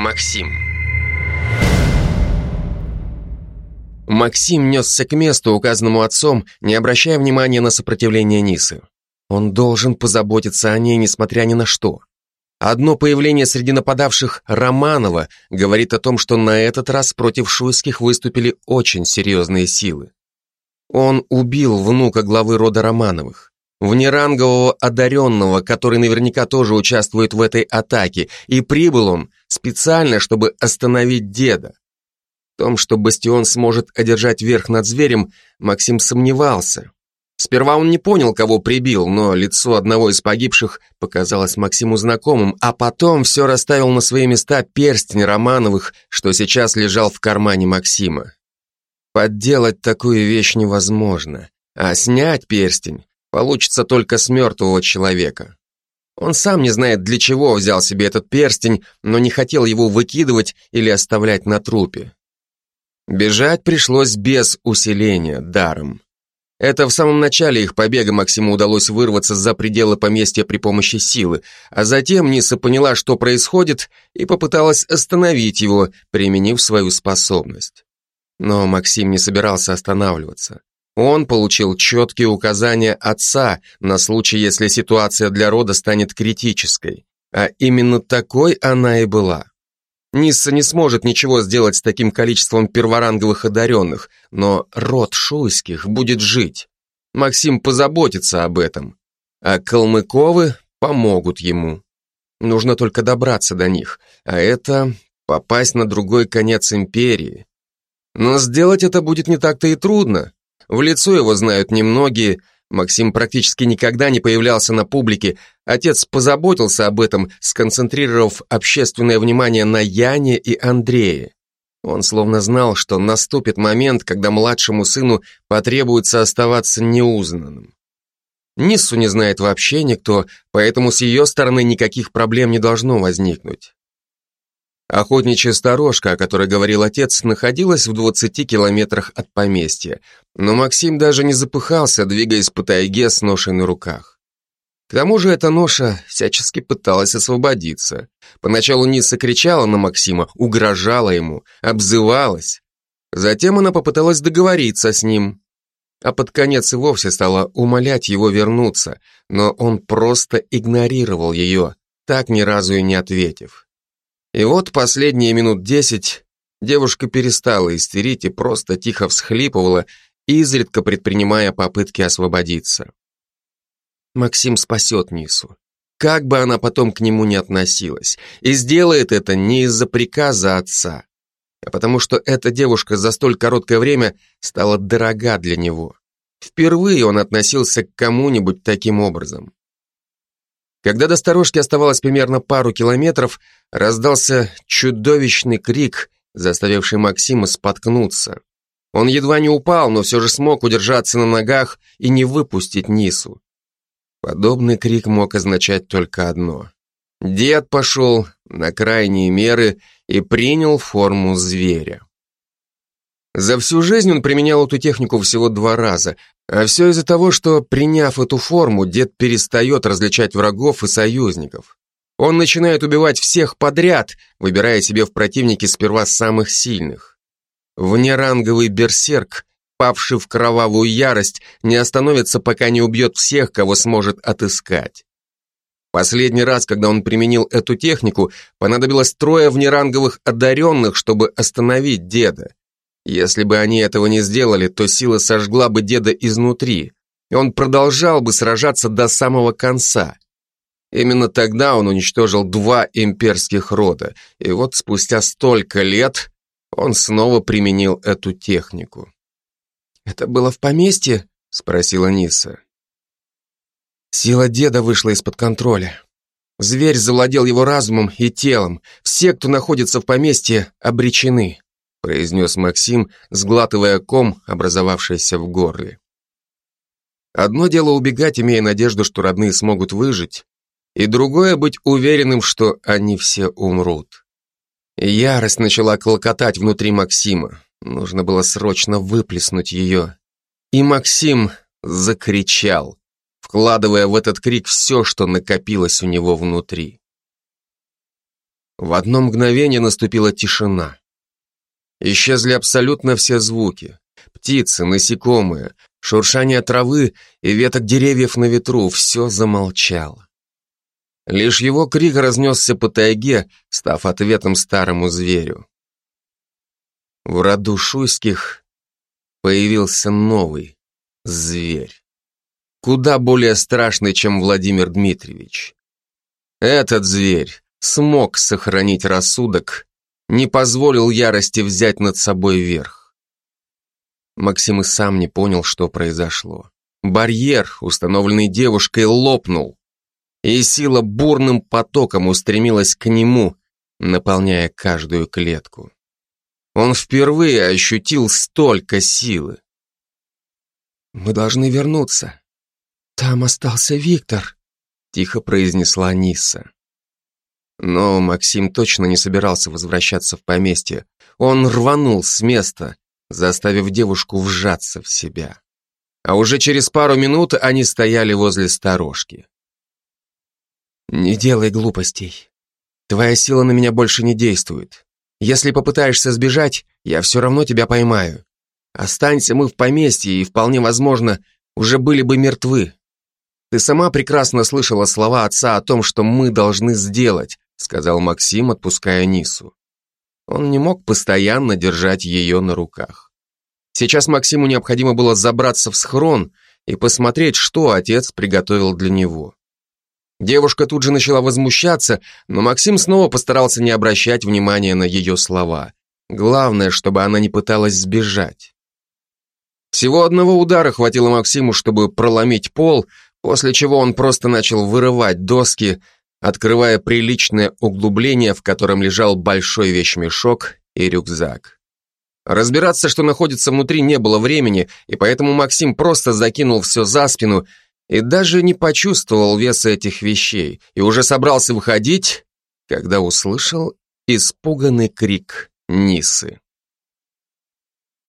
Максим. Максим несся к месту, указанному отцом, не обращая внимания на сопротивление Нисы. Он должен позаботиться о ней, несмотря ни на что. Одно появление среди нападавших Романова говорит о том, что на этот раз против Шуйских выступили очень серьезные силы. Он убил внука главы рода Романовых, внерангового одаренного, который наверняка тоже участвует в этой атаке, и прибыл он специально, чтобы остановить деда. В том, что Бастион сможет одержать верх над зверем, Максим сомневался. Сперва он не понял, кого прибил, но лицо одного из погибших показалось Максиму знакомым, а потом все расставил на свои места перстень Романовых, что сейчас лежал в кармане Максима. Подделать такую вещь невозможно, а снять перстень получится только с мертвого человека. Он сам не знает, для чего взял себе этот перстень, но не хотел его выкидывать или оставлять на трупе. Бежать пришлось без усиления, даром. Это в самом начале их побега Максиму удалось вырваться за пределы поместья при помощи силы, а затем Ниса поняла, что происходит, и попыталась остановить его, применив свою способность. Но Максим не собирался останавливаться. Он получил четкие указания отца на случай, если ситуация для рода станет критической. А именно такой она и была. Нисса не сможет ничего сделать с таким количеством перворанговых одаренных, но род Шуйских будет жить. Максим позаботится об этом, а Калмыковы помогут ему. Нужно только добраться до них, а это попасть на другой конец империи. Но сделать это будет не так-то и трудно. В лицо его знают немногие, Максим практически никогда не появлялся на публике. Отец позаботился об этом, сконцентрировав общественное внимание на Яне и Андрее. Он словно знал, что наступит момент, когда младшему сыну потребуется оставаться неузнанным. Ниссу не знает вообще никто, поэтому с ее стороны никаких проблем не должно возникнуть. Охотничья сторожка, о которой говорил отец, находилась в 20 километрах от поместья, но Максим даже не запыхался, двигаясь по тайге с ношей на руках. К тому же эта ноша всячески пыталась освободиться. Поначалу Ниса кричала на Максима, угрожала ему, обзывалась. Затем она попыталась договориться с ним, а под конец и вовсе стала умолять его вернуться, но он просто игнорировал ее, так ни разу и не ответив. И вот последние минут десять девушка перестала истерить и просто тихо всхлипывала, изредка предпринимая попытки освободиться. Максим спасет Нису. Как бы она потом к нему ни относилась, и сделает это не из-за приказа отца, а потому что эта девушка за столь короткое время стала дорога для него. Впервые он относился к кому-нибудь таким образом. Когда до сторожки оставалось примерно пару километров, раздался чудовищный крик, заставивший Максима споткнуться. Он едва не упал, но все же смог удержаться на ногах и не выпустить Нису. Подобный крик мог означать только одно. Дед пошел на крайние меры и принял форму зверя. За всю жизнь он применял эту технику всего два раза, а все из-за того, что, приняв эту форму, дед перестает различать врагов и союзников. Он начинает убивать всех подряд, выбирая себе в противники сперва самых сильных. Внеранговый берсерк, павший в кровавую ярость, не остановится, пока не убьет всех, кого сможет отыскать. Последний раз, когда он применил эту технику, понадобилось трое внеранговых одаренных, чтобы остановить деда. Если бы они этого не сделали, то сила сожгла бы деда изнутри, и он продолжал бы сражаться до самого конца. Именно тогда он уничтожил два имперских рода, и вот спустя столько лет он снова применил эту технику. «Это было в поместье?» — спросила Ниса. Сила деда вышла из-под контроля. Зверь завладел его разумом и телом. Все, кто находится в поместье, обречены произнес Максим, сглатывая ком, образовавшийся в горле. Одно дело убегать, имея надежду, что родные смогут выжить, и другое быть уверенным, что они все умрут. ярость начала клокотать внутри Максима. Нужно было срочно выплеснуть ее. И Максим закричал, вкладывая в этот крик все, что накопилось у него внутри. В одно мгновение наступила тишина. Исчезли абсолютно все звуки. Птицы, насекомые, шуршание травы и веток деревьев на ветру, все замолчало. Лишь его крик разнесся по тайге, став ответом старому зверю. В роду шуйских появился новый зверь. Куда более страшный, чем Владимир Дмитриевич. Этот зверь смог сохранить рассудок, не позволил ярости взять над собой верх. Максим и сам не понял, что произошло. Барьер, установленный девушкой, лопнул и сила бурным потоком устремилась к нему, наполняя каждую клетку. Он впервые ощутил столько силы. «Мы должны вернуться. Там остался Виктор», — тихо произнесла Ниса. Но Максим точно не собирался возвращаться в поместье. Он рванул с места, заставив девушку вжаться в себя. А уже через пару минут они стояли возле сторожки. «Не делай глупостей. Твоя сила на меня больше не действует. Если попытаешься сбежать, я все равно тебя поймаю. Останься мы в поместье, и вполне возможно, уже были бы мертвы. Ты сама прекрасно слышала слова отца о том, что мы должны сделать», сказал Максим, отпуская Нису. Он не мог постоянно держать ее на руках. Сейчас Максиму необходимо было забраться в схрон и посмотреть, что отец приготовил для него. Девушка тут же начала возмущаться, но Максим снова постарался не обращать внимания на ее слова. Главное, чтобы она не пыталась сбежать. Всего одного удара хватило Максиму, чтобы проломить пол, после чего он просто начал вырывать доски, открывая приличное углубление, в котором лежал большой вещмешок и рюкзак. Разбираться, что находится внутри, не было времени, и поэтому Максим просто закинул все за спину и даже не почувствовал веса этих вещей, и уже собрался выходить, когда услышал испуганный крик Нисы.